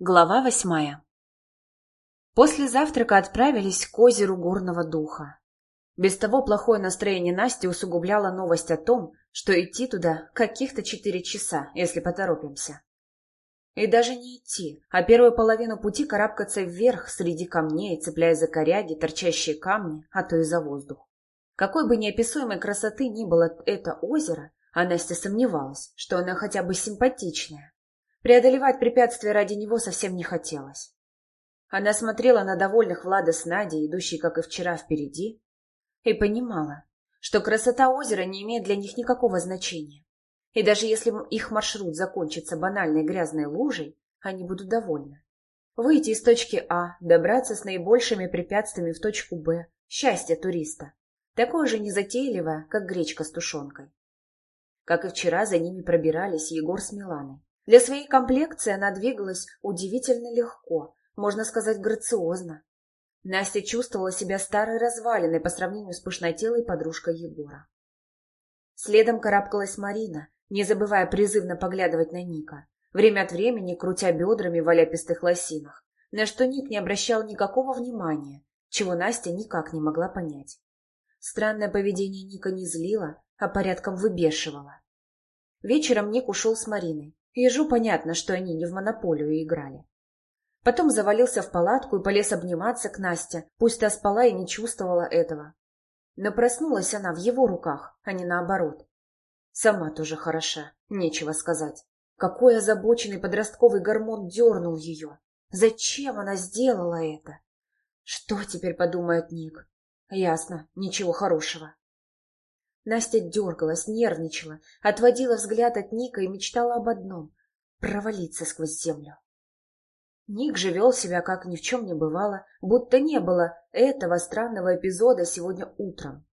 Глава восьмая После завтрака отправились к озеру горного духа. Без того плохое настроение Насти усугубляло новость о том, что идти туда каких-то четыре часа, если поторопимся. И даже не идти, а первую половину пути карабкаться вверх среди камней, цепляясь за коряги, торчащие камни, а то и за воздух. Какой бы неописуемой красоты ни было это озеро, а Настя сомневалась, что оно хотя бы симпатичное. Преодолевать препятствия ради него совсем не хотелось. Она смотрела на довольных Влада с Надей, идущие, как и вчера, впереди, и понимала, что красота озера не имеет для них никакого значения. И даже если их маршрут закончится банальной грязной лужей, они будут довольны. Выйти из точки А, добраться с наибольшими препятствиями в точку Б – счастье туриста. Такое же незатейливое, как гречка с тушенкой. Как и вчера, за ними пробирались Егор с Миланой. Для своей комплекции она двигалась удивительно легко, можно сказать, грациозно. Настя чувствовала себя старой развалиной по сравнению с пышнотелой подружкой Егора. Следом карабкалась Марина, не забывая призывно поглядывать на Ника, время от времени крутя бедрами в оляпистых лосинах, на что Ник не обращал никакого внимания, чего Настя никак не могла понять. Странное поведение Ника не злило, а порядком выбешивало. Вечером Ник ушел с Мариной, Ежу понятно, что они не в монополию играли. Потом завалился в палатку и полез обниматься к Насте, пусть та спала и не чувствовала этого. Но проснулась она в его руках, а не наоборот. Сама тоже хороша, нечего сказать. Какой озабоченный подростковый гормон дернул ее. Зачем она сделала это? Что теперь подумает Ник? Ясно, ничего хорошего. Настя дергалась, нервничала, отводила взгляд от Ника и мечтала об одном — провалиться сквозь землю. Ник же вел себя, как ни в чем не бывало, будто не было этого странного эпизода сегодня утром.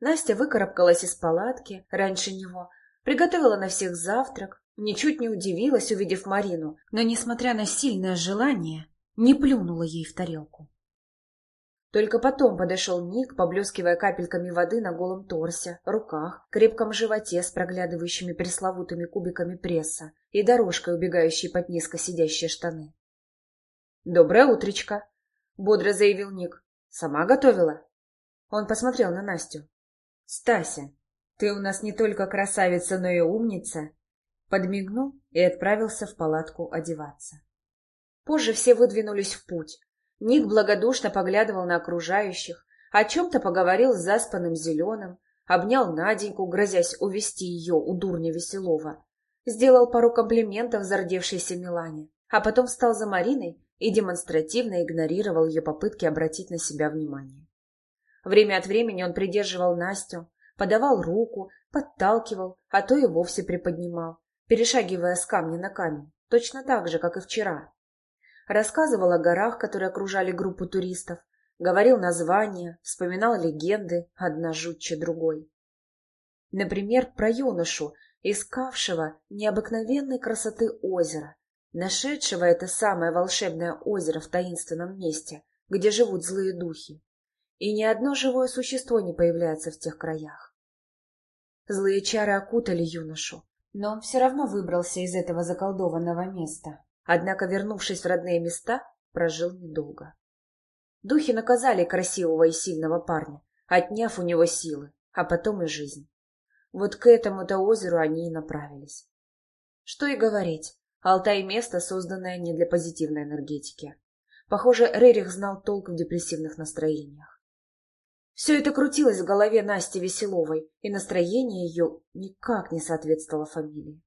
Настя выкарабкалась из палатки раньше него, приготовила на всех завтрак, ничуть не удивилась, увидев Марину, но, несмотря на сильное желание, не плюнула ей в тарелку. Только потом подошел Ник, поблескивая капельками воды на голом торсе, руках, крепком животе с проглядывающими пресловутыми кубиками пресса и дорожкой, убегающей под низко сидящие штаны. «Доброе утречко!» — бодро заявил Ник. «Сама готовила?» Он посмотрел на Настю. «Стася, ты у нас не только красавица, но и умница!» Подмигнул и отправился в палатку одеваться. Позже все выдвинулись в путь, Ник благодушно поглядывал на окружающих, о чем-то поговорил с заспанным зеленым, обнял Наденьку, грозясь увести ее у дурня Веселова, сделал пару комплиментов зардевшейся Милане, а потом встал за Мариной и демонстративно игнорировал ее попытки обратить на себя внимание. Время от времени он придерживал Настю, подавал руку, подталкивал, а то и вовсе приподнимал, перешагивая с камня на камень, точно так же, как и вчера рассказывал о горах, которые окружали группу туристов, говорил названия, вспоминал легенды, одна жутче другой. Например, про юношу, искавшего необыкновенной красоты озера, нашедшего это самое волшебное озеро в таинственном месте, где живут злые духи. И ни одно живое существо не появляется в тех краях. Злые чары окутали юношу, но он все равно выбрался из этого заколдованного места. Однако, вернувшись в родные места, прожил недолго. Духи наказали красивого и сильного парня, отняв у него силы, а потом и жизнь. Вот к этому-то озеру они и направились. Что и говорить, Алтай — место, созданное не для позитивной энергетики. Похоже, Рерих знал толк в депрессивных настроениях. Все это крутилось в голове Насти Веселовой, и настроение ее никак не соответствовало фамилии.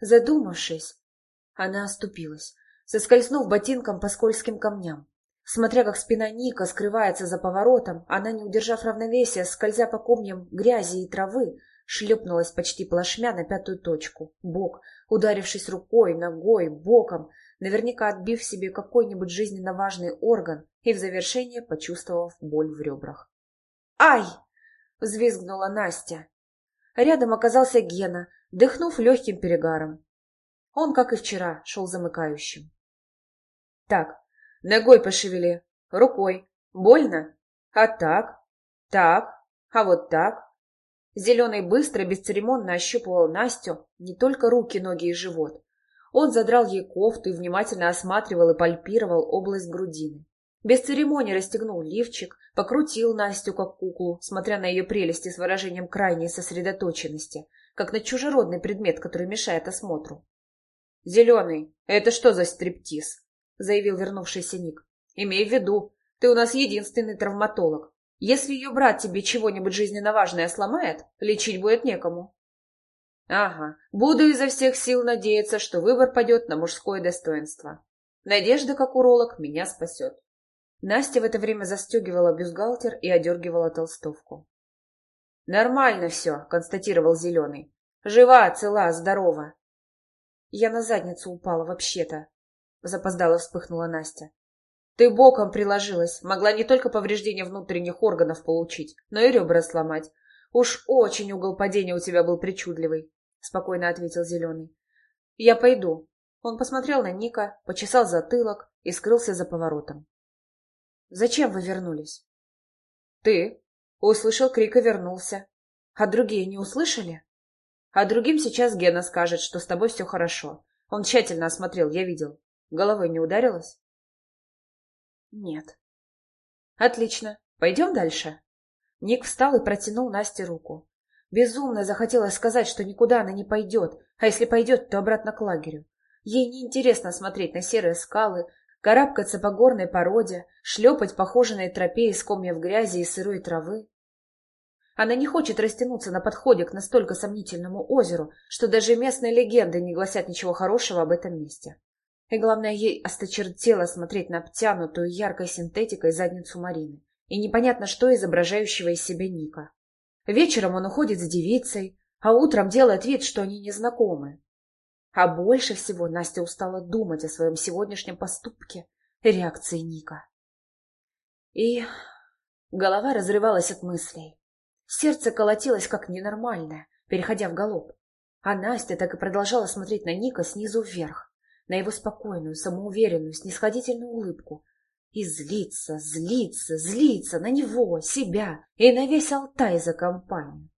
Задумавшись, она оступилась, соскользнув ботинком по скользким камням. Смотря как спина Ника скрывается за поворотом, она, не удержав равновесия, скользя по комьям грязи и травы, шлепнулась почти плашмя на пятую точку, бок, ударившись рукой, ногой, боком, наверняка отбив себе какой-нибудь жизненно важный орган и в завершение почувствовав боль в ребрах. «Ай!» — взвизгнула Настя. Рядом оказался Гена, дыхнув легким перегаром. Он, как и вчера, шел замыкающим. Так, ногой пошевели, рукой. Больно? А так? Так? А вот так? Зеленый быстро, бесцеремонно ощупывал Настю не только руки, ноги и живот. Он задрал ей кофту и внимательно осматривал и пальпировал область грудины. Без церемонии расстегнул лифчик, покрутил Настю как куклу, смотря на ее прелести с выражением крайней сосредоточенности, как на чужеродный предмет, который мешает осмотру. «Зеленый, это что за стриптиз?» — заявил вернувшийся Ник. «Имей в виду, ты у нас единственный травматолог. Если ее брат тебе чего-нибудь жизненно важное сломает, лечить будет некому». «Ага, буду изо всех сил надеяться, что выбор пойдет на мужское достоинство. Надежда, как уролог, меня спасет». Настя в это время застегивала бюстгальтер и одергивала толстовку. «Нормально все», — констатировал Зеленый. «Жива, цела, здорова». «Я на задницу упала вообще-то», — запоздало вспыхнула Настя. «Ты боком приложилась, могла не только повреждения внутренних органов получить, но и ребра сломать. Уж очень угол падения у тебя был причудливый», — спокойно ответил Зеленый. «Я пойду». Он посмотрел на Ника, почесал затылок и скрылся за поворотом. Зачем вы вернулись? Ты. Услышал крик и вернулся. А другие не услышали? А другим сейчас Гена скажет, что с тобой все хорошо. Он тщательно осмотрел, я видел. Головой не ударилась? Нет. Отлично. Пойдем дальше. Ник встал и протянул Насте руку. Безумно захотелось сказать, что никуда она не пойдет, а если пойдет, то обратно к лагерю. Ей неинтересно смотреть на серые скалы, карабкаться по горной породе, шлепать по тропе из комьев грязи и сырой травы. Она не хочет растянуться на подходе к настолько сомнительному озеру, что даже местные легенды не гласят ничего хорошего об этом месте. И главное, ей осточертело смотреть на обтянутую яркой синтетикой задницу Марины и непонятно что изображающего из себя Ника. Вечером он уходит с девицей, а утром делает вид, что они незнакомы. А больше всего Настя устала думать о своем сегодняшнем поступке и реакции Ника. И голова разрывалась от мыслей. Сердце колотилось как ненормальное, переходя в галоп. А Настя так и продолжала смотреть на Ника снизу вверх, на его спокойную, самоуверенную, снисходительную улыбку. И злиться, злиться, злиться на него, себя и на весь Алтай за компанию.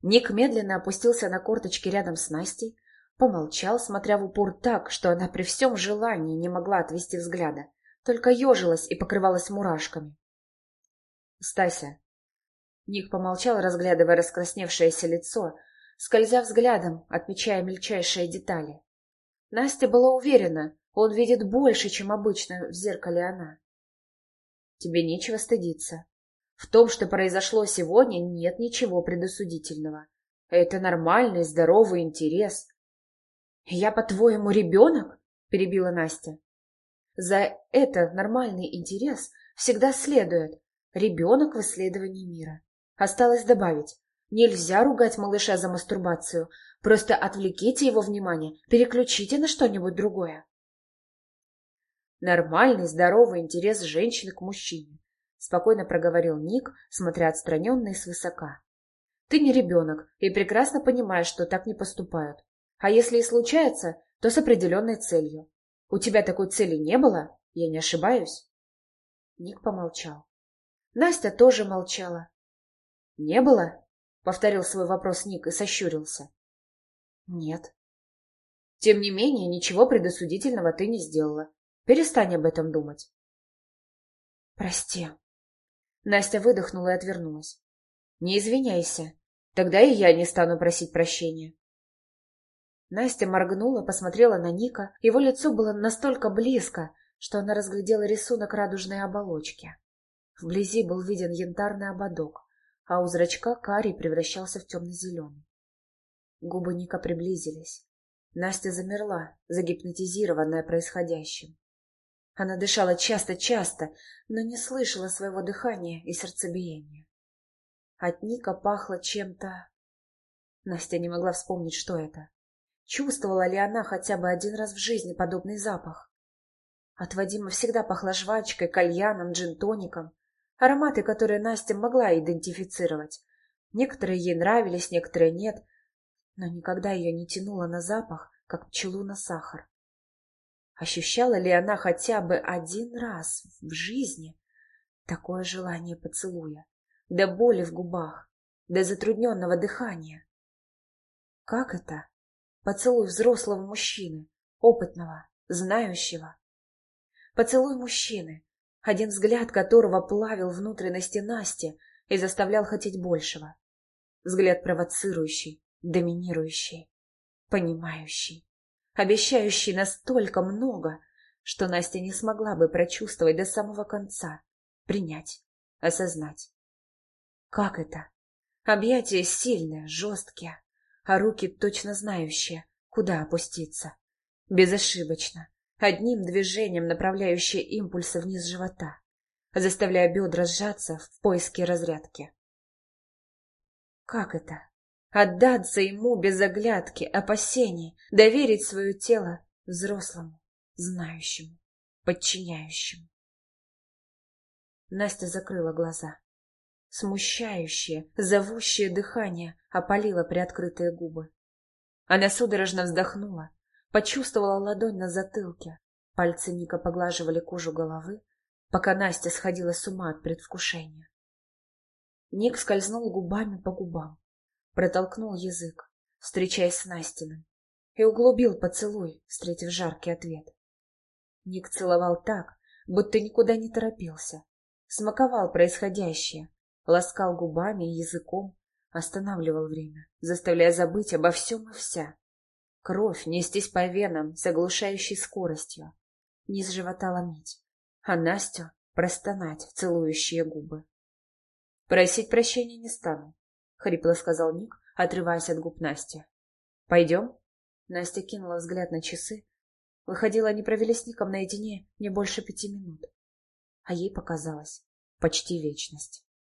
Ник медленно опустился на корточки рядом с Настей, Помолчал, смотря в упор так, что она при всем желании не могла отвести взгляда, только ежилась и покрывалась мурашками. «Стася!» Ник помолчал, разглядывая раскрасневшееся лицо, скользя взглядом, отмечая мельчайшие детали. Настя была уверена, он видит больше, чем обычно в зеркале она. «Тебе нечего стыдиться. В том, что произошло сегодня, нет ничего предосудительного. Это нормальный, здоровый интерес, «Я, по-твоему, ребенок?» — перебила Настя. «За это нормальный интерес всегда следует ребенок в исследовании мира. Осталось добавить, нельзя ругать малыша за мастурбацию, просто отвлеките его внимание, переключите на что-нибудь другое». «Нормальный, здоровый интерес женщины к мужчине», — спокойно проговорил Ник, смотря отстраненно и свысока. «Ты не ребенок и прекрасно понимаешь, что так не поступают. А если и случается, то с определенной целью. У тебя такой цели не было? Я не ошибаюсь?» Ник помолчал. Настя тоже молчала. «Не было?» — повторил свой вопрос Ник и сощурился. «Нет». «Тем не менее, ничего предосудительного ты не сделала. Перестань об этом думать». «Прости». Настя выдохнула и отвернулась. «Не извиняйся. Тогда и я не стану просить прощения. Настя моргнула, посмотрела на Ника. Его лицо было настолько близко, что она разглядела рисунок радужной оболочки. Вблизи был виден янтарный ободок, а у зрачка карий превращался в темно-зеленый. Губы Ника приблизились. Настя замерла, загипнотизированная происходящим. Она дышала часто-часто, но не слышала своего дыхания и сердцебиения. От Ника пахло чем-то... Настя не могла вспомнить, что это. Чувствовала ли она хотя бы один раз в жизни подобный запах? От Вадима всегда пахло жвачкой, кальяном, джин-тоником. Ароматы, которые Настя могла идентифицировать. Некоторые ей нравились, некоторые нет. Но никогда ее не тянуло на запах, как пчелу на сахар. Ощущала ли она хотя бы один раз в жизни такое желание поцелуя, до боли в губах, до затрудненного дыхания? Как это? Поцелуй взрослого мужчины, опытного, знающего. Поцелуй мужчины, один взгляд которого плавил внутренности Насти и заставлял хотеть большего. Взгляд провоцирующий, доминирующий, понимающий, обещающий настолько много, что Настя не смогла бы прочувствовать до самого конца, принять, осознать. Как это? Объятия сильные, жесткие, а руки точно знающие, куда опуститься. Безошибочно, одним движением направляющие импульсы вниз живота, заставляя бедра сжаться в поиске разрядки. Как это? Отдаться ему без оглядки, опасений, доверить свое тело взрослому, знающему, подчиняющему. Настя закрыла глаза. Смущающее, зовущее дыхание опалило приоткрытые губы. Она судорожно вздохнула, почувствовала ладонь на затылке. Пальцы Ника поглаживали кожу головы, пока Настя сходила с ума от предвкушения. Ник скользнул губами по губам, протолкнул язык, встречаясь с Настиным, и углубил поцелуй, встретив жаркий ответ. Ник целовал так, будто никуда не торопился, смаковал происходящее, ласкал губами и языком, останавливал время, заставляя забыть обо всем и вся. Кровь нестись по венам с оглушающей скоростью, низ живота ломить, а Настю простонать в целующие губы. «Просить прощения не стану», — хрипло сказал Ник, отрываясь от губ Насти. «Пойдем?» Настя кинула взгляд на часы. Выходила, они провели с Ником наедине не больше пяти минут. А ей показалось почти вечность.